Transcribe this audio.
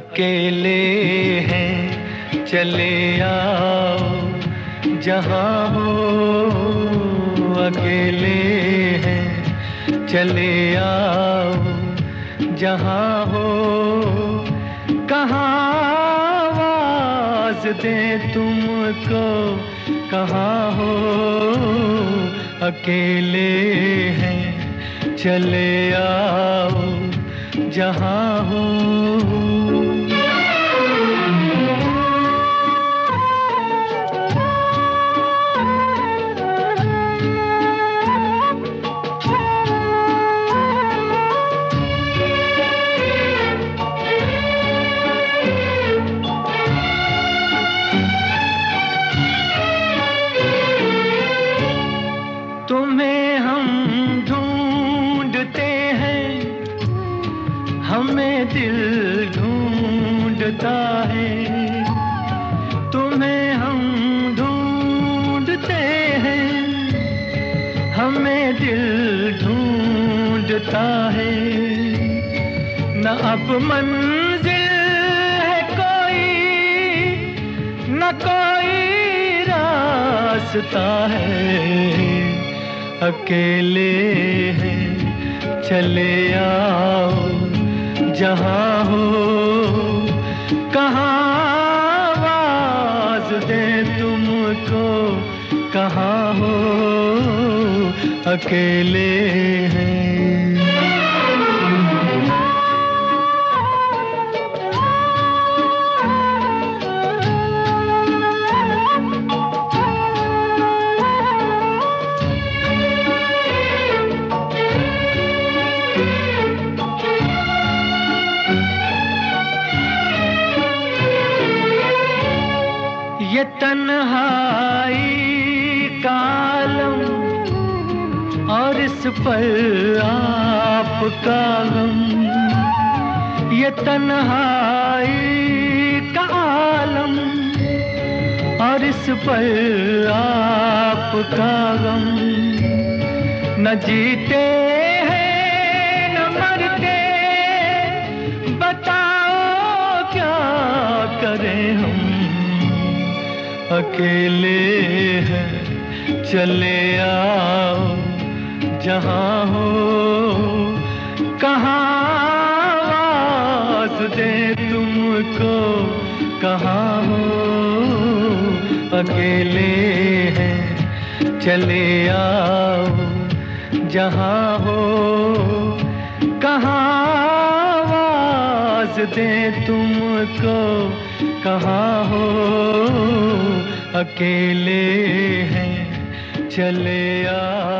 अकेले हैं, चले आओ, जहाँ हो अकेले हैं, चले आओ, जहाँ हो, कहाँ दे तुमको, कहाँ हो, अकेले हैं, चले आओ, जहाँ हो। हमें दिल ढूंढता है। तुम्हें हम ढूंढते हैं। हमें दिल ढूंढता है। न अब मंजिल है कोई, न कोई रास्ता है। अकेले हैं, चले आओ। जहाँ हो कहाँ आवाज़ दे तुमको कहाँ हो अकेले हैं। तन्हाई कालम और इस पर आपका गम ये तन्हाई का आलम और इस पर आपका गम न जीते अकेले हैं, चले आओ, जहाँ हो, कहाँ दे तुमको, कहाँ हो, अकेले हैं, चले आओ, जहाँ हो, कहाँ दे तुमको, कहाँ हो अकेले हैं चले जहाँ